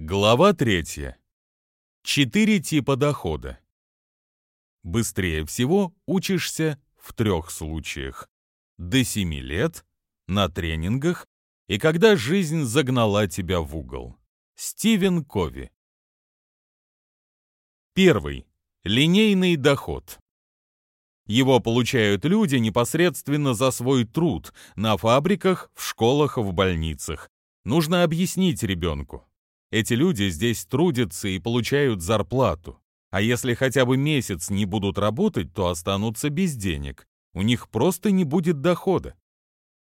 Глава третья. Четыре типа дохода. Быстрее всего учишься в трех случаях. До семи лет, на тренингах и когда жизнь загнала тебя в угол. Стивен Кови. Первый. Линейный доход. Его получают люди непосредственно за свой труд на фабриках, в школах, в больницах. Нужно объяснить ребенку. Эти люди здесь трудятся и получают зарплату. А если хотя бы месяц не будут работать, то останутся без денег. У них просто не будет дохода.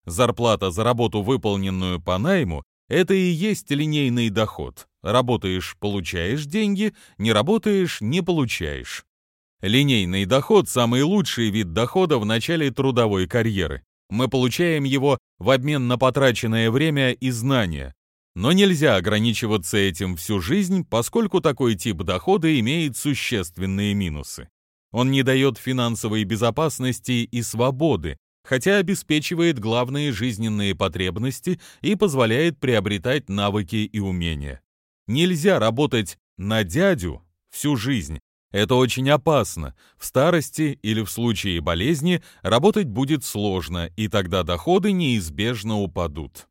Зарплата за работу, выполненную по найму, это и есть линейный доход. Работаешь – получаешь деньги, не работаешь – не получаешь. Линейный доход – самый лучший вид дохода в начале трудовой карьеры. Мы получаем его в обмен на потраченное время и знания. Но нельзя ограничиваться этим всю жизнь, поскольку такой тип дохода имеет существенные минусы. Он не дает финансовой безопасности и свободы, хотя обеспечивает главные жизненные потребности и позволяет приобретать навыки и умения. Нельзя работать на дядю всю жизнь. Это очень опасно. В старости или в случае болезни работать будет сложно, и тогда доходы неизбежно упадут.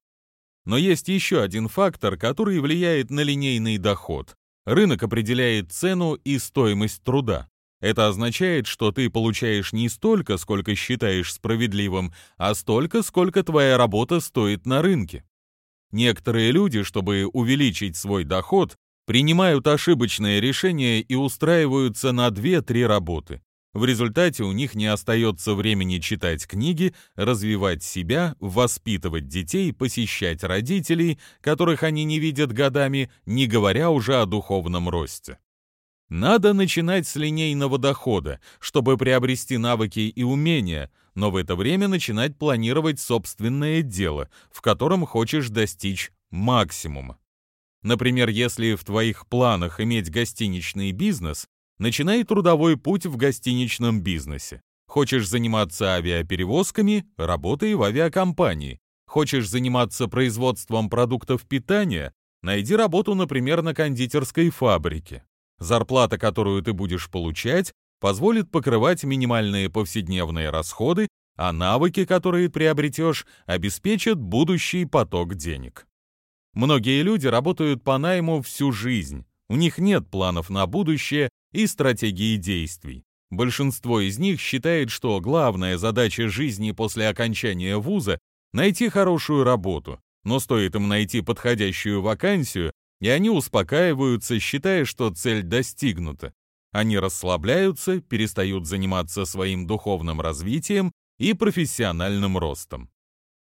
Но есть еще один фактор, который влияет на линейный доход. Рынок определяет цену и стоимость труда. Это означает, что ты получаешь не столько, сколько считаешь справедливым, а столько, сколько твоя работа стоит на рынке. Некоторые люди, чтобы увеличить свой доход, принимают ошибочные решения и устраиваются на 2-3 работы. В результате у них не остается времени читать книги, развивать себя, воспитывать детей, посещать родителей, которых они не видят годами, не говоря уже о духовном росте. Надо начинать с линейного дохода, чтобы приобрести навыки и умения, но в это время начинать планировать собственное дело, в котором хочешь достичь максимума. Например, если в твоих планах иметь гостиничный бизнес, Начинай трудовой путь в гостиничном бизнесе. Хочешь заниматься авиаперевозками – работай в авиакомпании. Хочешь заниматься производством продуктов питания – найди работу, например, на кондитерской фабрике. Зарплата, которую ты будешь получать, позволит покрывать минимальные повседневные расходы, а навыки, которые приобретешь, обеспечат будущий поток денег. Многие люди работают по найму всю жизнь. У них нет планов на будущее и стратегии действий. Большинство из них считает, что главная задача жизни после окончания вуза – найти хорошую работу, но стоит им найти подходящую вакансию, и они успокаиваются, считая, что цель достигнута. Они расслабляются, перестают заниматься своим духовным развитием и профессиональным ростом.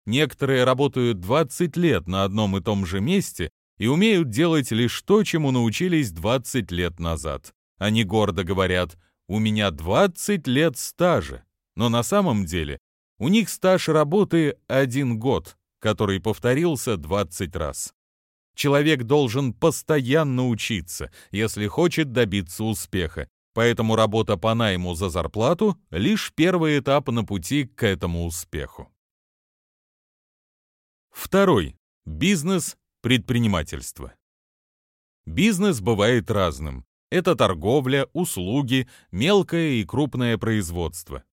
Некоторые работают 20 лет на одном и том же месте и умеют делать лишь то, чему научились 20 лет назад. Они гордо говорят «У меня 20 лет стажа», но на самом деле у них стаж работы один год, который повторился 20 раз. Человек должен постоянно учиться, если хочет добиться успеха, поэтому работа по найму за зарплату – лишь первый этап на пути к этому успеху. Второй. Бизнес, предпринимательство. Бизнес бывает разным. Это торговля, услуги, мелкое и крупное производство.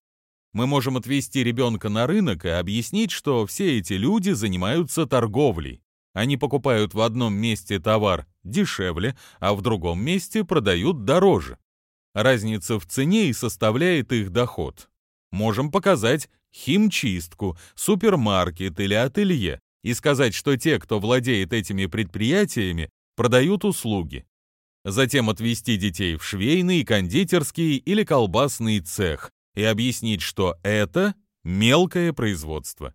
Мы можем отвести ребенка на рынок и объяснить, что все эти люди занимаются торговлей. Они покупают в одном месте товар дешевле, а в другом месте продают дороже. Разница в цене и составляет их доход. Можем показать химчистку, супермаркет или ателье и сказать, что те, кто владеет этими предприятиями, продают услуги затем отвезти детей в швейный, кондитерский или колбасный цех и объяснить, что это мелкое производство.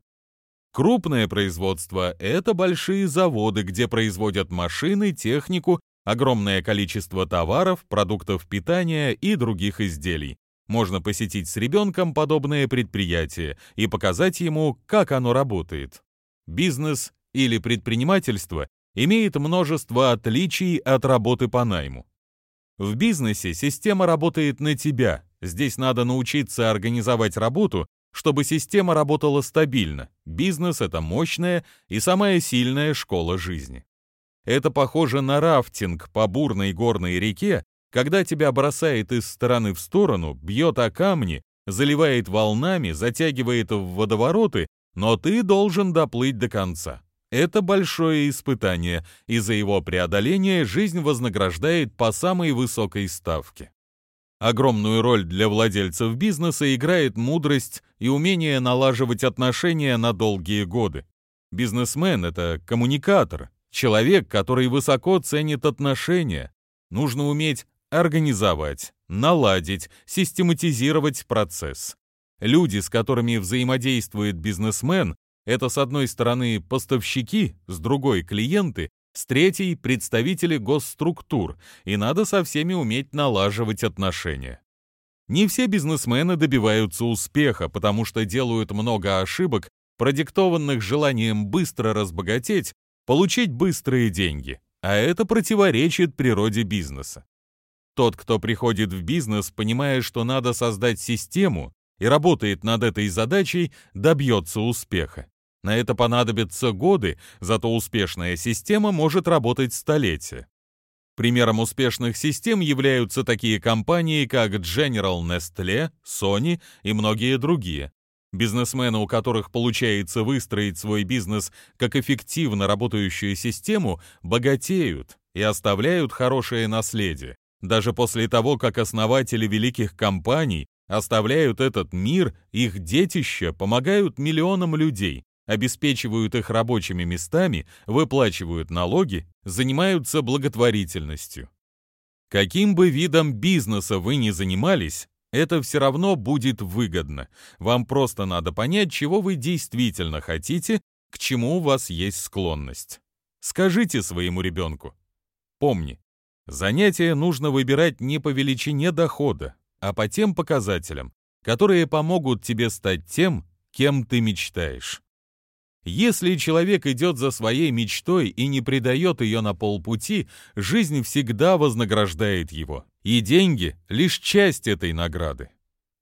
Крупное производство – это большие заводы, где производят машины, технику, огромное количество товаров, продуктов питания и других изделий. Можно посетить с ребенком подобное предприятие и показать ему, как оно работает. Бизнес или предпринимательство имеет множество отличий от работы по найму. В бизнесе система работает на тебя. Здесь надо научиться организовать работу, чтобы система работала стабильно. Бизнес — это мощная и самая сильная школа жизни. Это похоже на рафтинг по бурной горной реке, когда тебя бросает из стороны в сторону, бьет о камни, заливает волнами, затягивает в водовороты, но ты должен доплыть до конца. Это большое испытание, и за его преодоление жизнь вознаграждает по самой высокой ставке. Огромную роль для владельцев бизнеса играет мудрость и умение налаживать отношения на долгие годы. Бизнесмен — это коммуникатор, человек, который высоко ценит отношения. Нужно уметь организовать, наладить, систематизировать процесс. Люди, с которыми взаимодействует бизнесмен, это с одной стороны поставщики, с другой клиенты, с третьей представители госструктур, и надо со всеми уметь налаживать отношения. Не все бизнесмены добиваются успеха, потому что делают много ошибок, продиктованных желанием быстро разбогатеть, получить быстрые деньги, а это противоречит природе бизнеса. Тот, кто приходит в бизнес, понимая, что надо создать систему и работает над этой задачей, добьется успеха. На это понадобятся годы, зато успешная система может работать столетия. Примером успешных систем являются такие компании, как General Nestle, Sony и многие другие. Бизнесмены, у которых получается выстроить свой бизнес как эффективно работающую систему, богатеют и оставляют хорошее наследие. Даже после того, как основатели великих компаний оставляют этот мир, их детища помогают миллионам людей, обеспечивают их рабочими местами, выплачивают налоги, занимаются благотворительностью. Каким бы видом бизнеса вы ни занимались, это все равно будет выгодно. Вам просто надо понять, чего вы действительно хотите, к чему у вас есть склонность. Скажите своему ребенку. Помни, Занятия нужно выбирать не по величине дохода, а по тем показателям, которые помогут тебе стать тем, кем ты мечтаешь. Если человек идет за своей мечтой и не предает ее на полпути, жизнь всегда вознаграждает его, и деньги — лишь часть этой награды.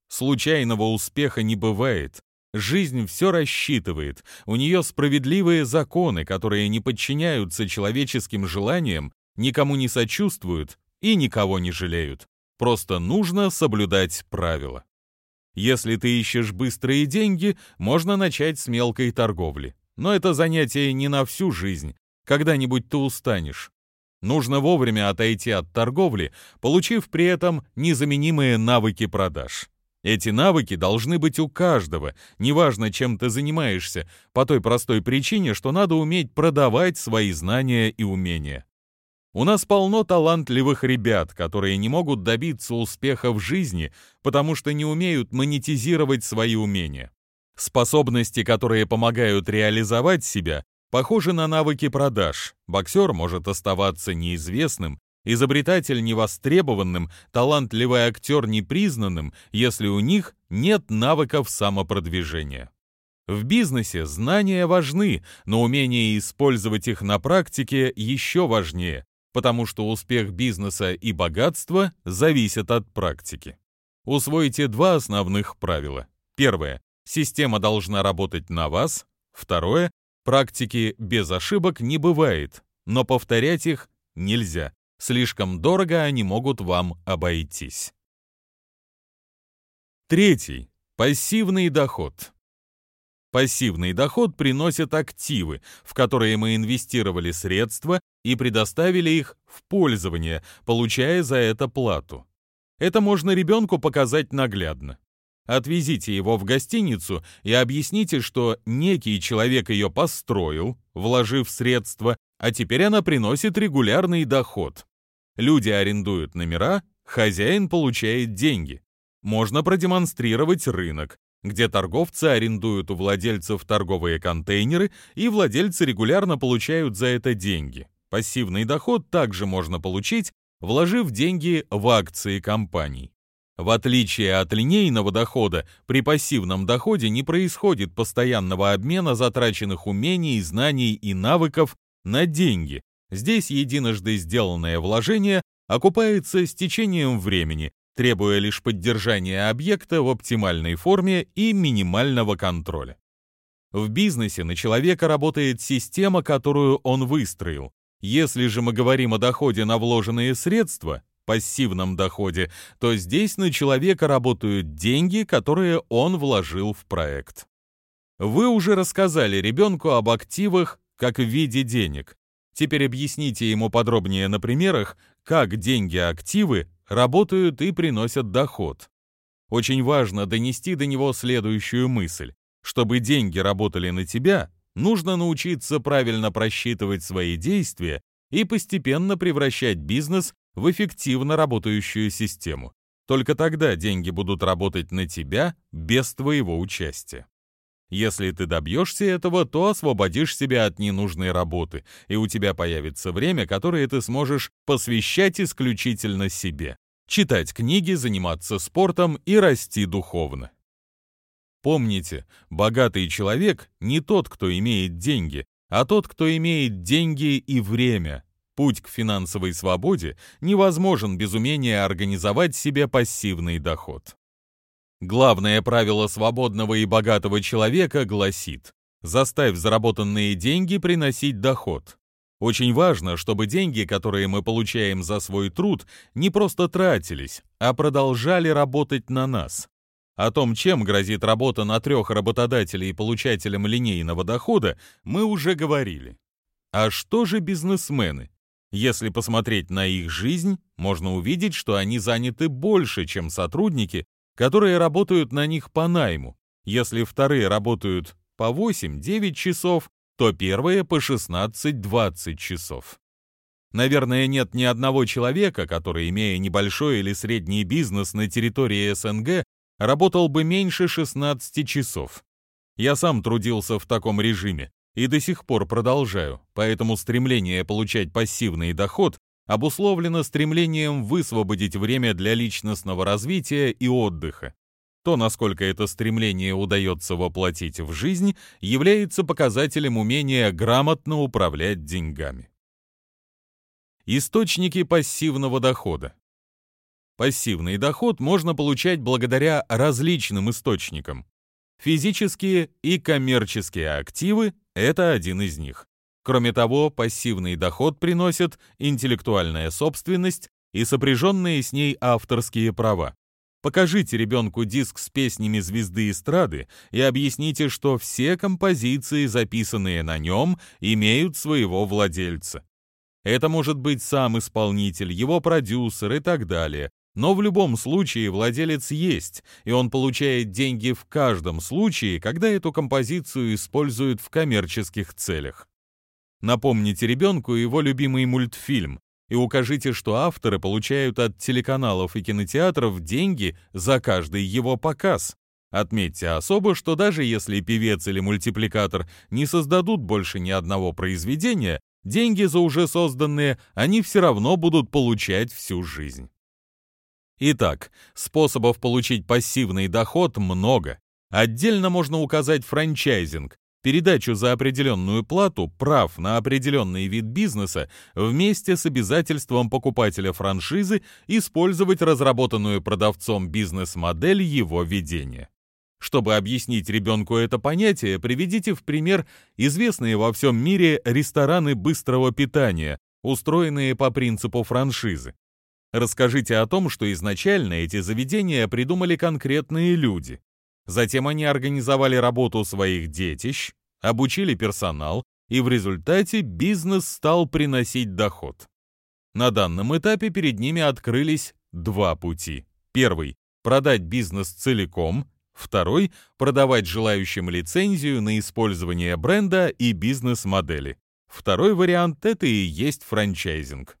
Случайного успеха не бывает. Жизнь все рассчитывает, у нее справедливые законы, которые не подчиняются человеческим желаниям никому не сочувствуют и никого не жалеют. Просто нужно соблюдать правила. Если ты ищешь быстрые деньги, можно начать с мелкой торговли. Но это занятие не на всю жизнь. Когда-нибудь ты устанешь. Нужно вовремя отойти от торговли, получив при этом незаменимые навыки продаж. Эти навыки должны быть у каждого, неважно, чем ты занимаешься, по той простой причине, что надо уметь продавать свои знания и умения. У нас полно талантливых ребят, которые не могут добиться успеха в жизни, потому что не умеют монетизировать свои умения. Способности, которые помогают реализовать себя, похожи на навыки продаж. Боксер может оставаться неизвестным, изобретатель невостребованным, талантливый актер непризнанным, если у них нет навыков самопродвижения. В бизнесе знания важны, но умение использовать их на практике еще важнее потому что успех бизнеса и богатство зависят от практики. Усвойте два основных правила. Первое. Система должна работать на вас. Второе. Практики без ошибок не бывает, но повторять их нельзя. Слишком дорого они могут вам обойтись. Третий. Пассивный доход. Пассивный доход приносит активы, в которые мы инвестировали средства и предоставили их в пользование, получая за это плату. Это можно ребенку показать наглядно. Отвезите его в гостиницу и объясните, что некий человек ее построил, вложив средства, а теперь она приносит регулярный доход. Люди арендуют номера, хозяин получает деньги. Можно продемонстрировать рынок, где торговцы арендуют у владельцев торговые контейнеры, и владельцы регулярно получают за это деньги. Пассивный доход также можно получить, вложив деньги в акции компаний. В отличие от линейного дохода, при пассивном доходе не происходит постоянного обмена затраченных умений, знаний и навыков на деньги. Здесь единожды сделанное вложение окупается с течением времени, требуя лишь поддержания объекта в оптимальной форме и минимального контроля. В бизнесе на человека работает система, которую он выстроил. Если же мы говорим о доходе на вложенные средства, пассивном доходе, то здесь на человека работают деньги, которые он вложил в проект. Вы уже рассказали ребенку об активах как в виде денег. Теперь объясните ему подробнее на примерах, как деньги-активы работают и приносят доход. Очень важно донести до него следующую мысль. Чтобы деньги работали на тебя, нужно научиться правильно просчитывать свои действия и постепенно превращать бизнес в эффективно работающую систему. Только тогда деньги будут работать на тебя без твоего участия. Если ты добьешься этого, то освободишь себя от ненужной работы, и у тебя появится время, которое ты сможешь посвящать исключительно себе. Читать книги, заниматься спортом и расти духовно. Помните, богатый человек не тот, кто имеет деньги, а тот, кто имеет деньги и время. Путь к финансовой свободе невозможен без умения организовать себе пассивный доход. Главное правило свободного и богатого человека гласит «заставь заработанные деньги приносить доход». Очень важно, чтобы деньги, которые мы получаем за свой труд, не просто тратились, а продолжали работать на нас. О том, чем грозит работа на трех работодателей получателям линейного дохода, мы уже говорили. А что же бизнесмены? Если посмотреть на их жизнь, можно увидеть, что они заняты больше, чем сотрудники, которые работают на них по найму. Если вторые работают по 8-9 часов, то первые по 16-20 часов. Наверное, нет ни одного человека, который, имея небольшой или средний бизнес на территории СНГ, работал бы меньше 16 часов. Я сам трудился в таком режиме и до сих пор продолжаю, поэтому стремление получать пассивный доход обусловлено стремлением высвободить время для личностного развития и отдыха. То, насколько это стремление удается воплотить в жизнь, является показателем умения грамотно управлять деньгами. Источники пассивного дохода. Пассивный доход можно получать благодаря различным источникам. Физические и коммерческие активы – это один из них. Кроме того, пассивный доход приносит интеллектуальная собственность и сопряженные с ней авторские права. Покажите ребенку диск с песнями звезды эстрады и объясните, что все композиции, записанные на нем, имеют своего владельца. Это может быть сам исполнитель, его продюсер и так далее, но в любом случае владелец есть, и он получает деньги в каждом случае, когда эту композицию используют в коммерческих целях. Напомните ребенку его любимый мультфильм и укажите, что авторы получают от телеканалов и кинотеатров деньги за каждый его показ. Отметьте особо, что даже если певец или мультипликатор не создадут больше ни одного произведения, деньги за уже созданные они все равно будут получать всю жизнь. Итак, способов получить пассивный доход много. Отдельно можно указать франчайзинг, передачу за определенную плату прав на определенный вид бизнеса вместе с обязательством покупателя франшизы использовать разработанную продавцом бизнес-модель его ведения. Чтобы объяснить ребенку это понятие, приведите в пример известные во всем мире рестораны быстрого питания, устроенные по принципу франшизы. Расскажите о том, что изначально эти заведения придумали конкретные люди. Затем они организовали работу своих детищ, обучили персонал, и в результате бизнес стал приносить доход. На данном этапе перед ними открылись два пути. Первый – продать бизнес целиком, второй – продавать желающим лицензию на использование бренда и бизнес-модели. Второй вариант – это и есть франчайзинг.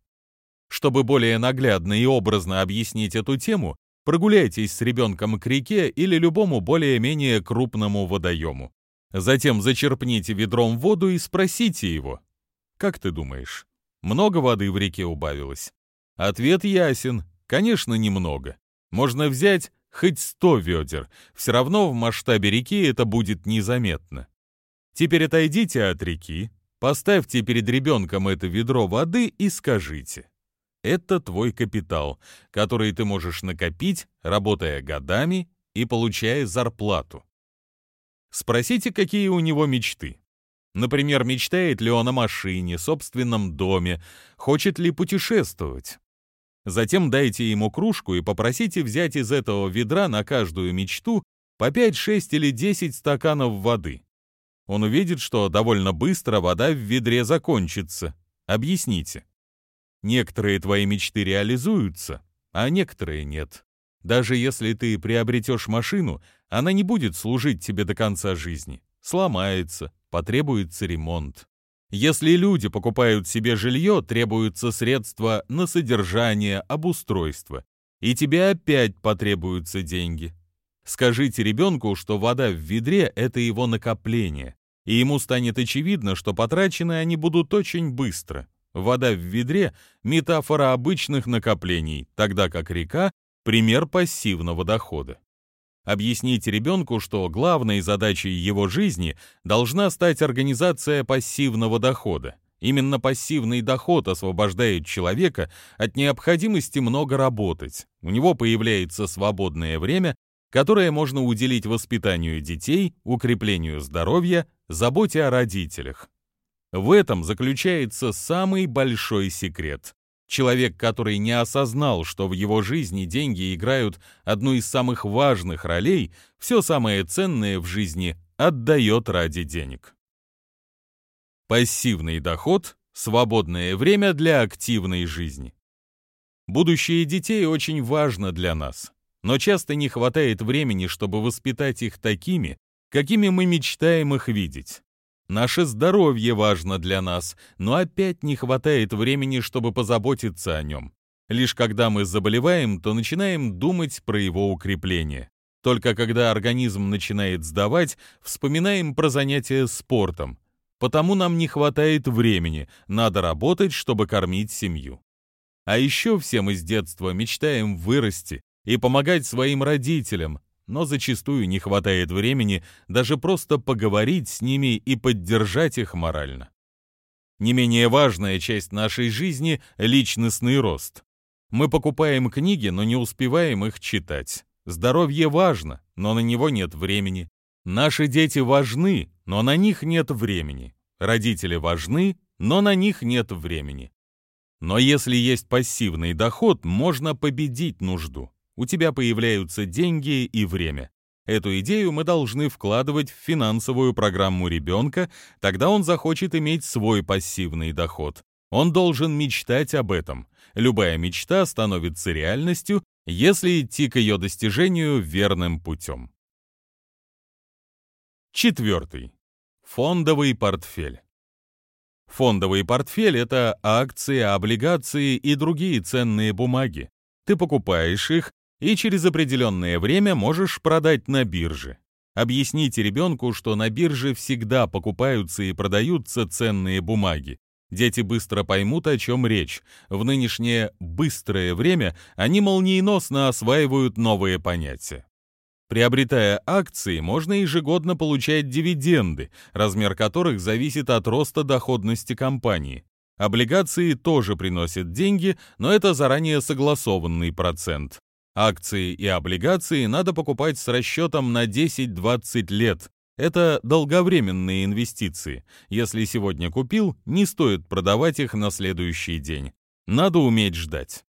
Чтобы более наглядно и образно объяснить эту тему, Прогуляйтесь с ребенком к реке или любому более-менее крупному водоему. Затем зачерпните ведром воду и спросите его. Как ты думаешь, много воды в реке убавилось? Ответ ясен. Конечно, немного. Можно взять хоть сто ведер. Все равно в масштабе реки это будет незаметно. Теперь отойдите от реки, поставьте перед ребенком это ведро воды и скажите. Это твой капитал, который ты можешь накопить, работая годами и получая зарплату. Спросите, какие у него мечты. Например, мечтает ли он о машине, собственном доме, хочет ли путешествовать. Затем дайте ему кружку и попросите взять из этого ведра на каждую мечту по 5, 6 или 10 стаканов воды. Он увидит, что довольно быстро вода в ведре закончится. Объясните. Некоторые твои мечты реализуются, а некоторые нет. Даже если ты приобретешь машину, она не будет служить тебе до конца жизни. Сломается, потребуется ремонт. Если люди покупают себе жилье, требуются средства на содержание, обустройство. И тебе опять потребуются деньги. Скажите ребенку, что вода в ведре – это его накопление, и ему станет очевидно, что потрачены они будут очень быстро. Вода в ведре – метафора обычных накоплений, тогда как река – пример пассивного дохода. Объясните ребенку, что главной задачей его жизни должна стать организация пассивного дохода. Именно пассивный доход освобождает человека от необходимости много работать. У него появляется свободное время, которое можно уделить воспитанию детей, укреплению здоровья, заботе о родителях. В этом заключается самый большой секрет. Человек, который не осознал, что в его жизни деньги играют одну из самых важных ролей, все самое ценное в жизни отдает ради денег. Пассивный доход – свободное время для активной жизни. Будущее детей очень важно для нас, но часто не хватает времени, чтобы воспитать их такими, какими мы мечтаем их видеть. Наше здоровье важно для нас, но опять не хватает времени, чтобы позаботиться о нем. Лишь когда мы заболеваем, то начинаем думать про его укрепление. Только когда организм начинает сдавать, вспоминаем про занятия спортом. Потому нам не хватает времени, надо работать, чтобы кормить семью. А еще все мы с детства мечтаем вырасти и помогать своим родителям, но зачастую не хватает времени даже просто поговорить с ними и поддержать их морально. Не менее важная часть нашей жизни — личностный рост. Мы покупаем книги, но не успеваем их читать. Здоровье важно, но на него нет времени. Наши дети важны, но на них нет времени. Родители важны, но на них нет времени. Но если есть пассивный доход, можно победить нужду у тебя появляются деньги и время. Эту идею мы должны вкладывать в финансовую программу ребенка, тогда он захочет иметь свой пассивный доход. Он должен мечтать об этом. Любая мечта становится реальностью, если идти к ее достижению верным путем. Четвертый. Фондовый портфель. Фондовый портфель – это акции, облигации и другие ценные бумаги. Ты покупаешь их и через определенное время можешь продать на бирже. Объясните ребенку, что на бирже всегда покупаются и продаются ценные бумаги. Дети быстро поймут, о чем речь. В нынешнее «быстрое время» они молниеносно осваивают новые понятия. Приобретая акции, можно ежегодно получать дивиденды, размер которых зависит от роста доходности компании. Облигации тоже приносят деньги, но это заранее согласованный процент. Акции и облигации надо покупать с расчетом на 10-20 лет. Это долговременные инвестиции. Если сегодня купил, не стоит продавать их на следующий день. Надо уметь ждать.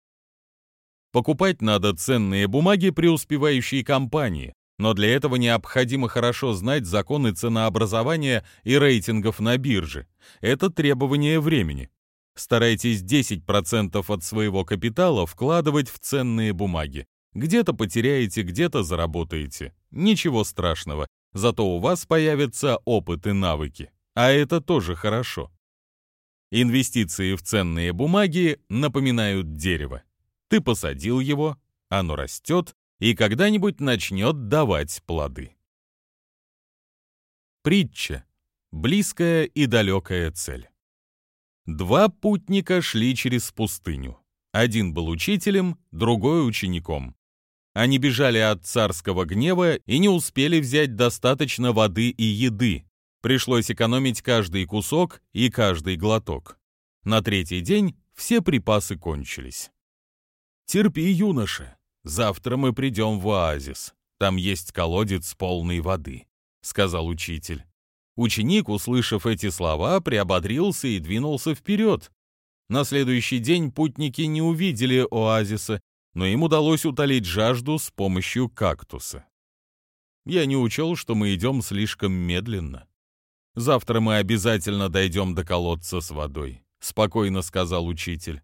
Покупать надо ценные бумаги преуспевающей компании, но для этого необходимо хорошо знать законы ценообразования и рейтингов на бирже. Это требование времени. Старайтесь 10% от своего капитала вкладывать в ценные бумаги. Где-то потеряете, где-то заработаете. Ничего страшного, зато у вас появится опыт и навыки. А это тоже хорошо. Инвестиции в ценные бумаги напоминают дерево. Ты посадил его, оно растет и когда-нибудь начнет давать плоды. Притча. Близкая и далекая цель. Два путника шли через пустыню. Один был учителем, другой учеником. Они бежали от царского гнева и не успели взять достаточно воды и еды. Пришлось экономить каждый кусок и каждый глоток. На третий день все припасы кончились. «Терпи, юноша, завтра мы придем в оазис. Там есть колодец полной воды», — сказал учитель. Ученик, услышав эти слова, приободрился и двинулся вперед. На следующий день путники не увидели оазиса, но им удалось утолить жажду с помощью кактуса. Я не учел, что мы идем слишком медленно. Завтра мы обязательно дойдем до колодца с водой, спокойно сказал учитель.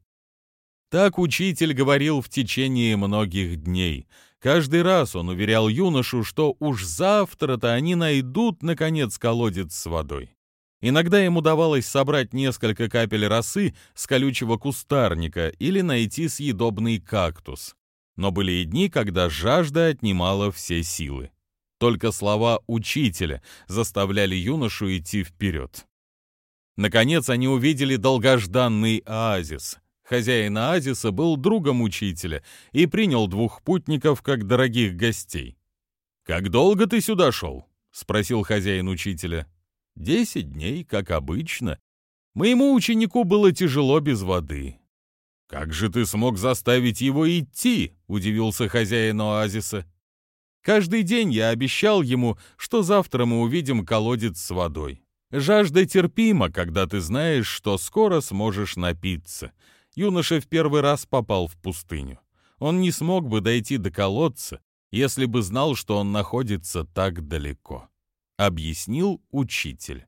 Так учитель говорил в течение многих дней. Каждый раз он уверял юношу, что уж завтра-то они найдут, наконец, колодец с водой. Иногда ему удавалось собрать несколько капель росы с колючего кустарника или найти съедобный кактус. Но были и дни, когда жажда отнимала все силы. Только слова учителя заставляли юношу идти вперед. Наконец они увидели долгожданный оазис. Хозяин оазиса был другом учителя и принял двух путников как дорогих гостей. «Как долго ты сюда шел?» — спросил хозяин учителя. «Десять дней, как обычно. Моему ученику было тяжело без воды». «Как же ты смог заставить его идти?» — удивился хозяин оазиса. Каждый день я обещал ему, что завтра мы увидим колодец с водой. Жажда терпима, когда ты знаешь, что скоро сможешь напиться. Юноша в первый раз попал в пустыню. Он не смог бы дойти до колодца, если бы знал, что он находится так далеко. Объяснил учитель.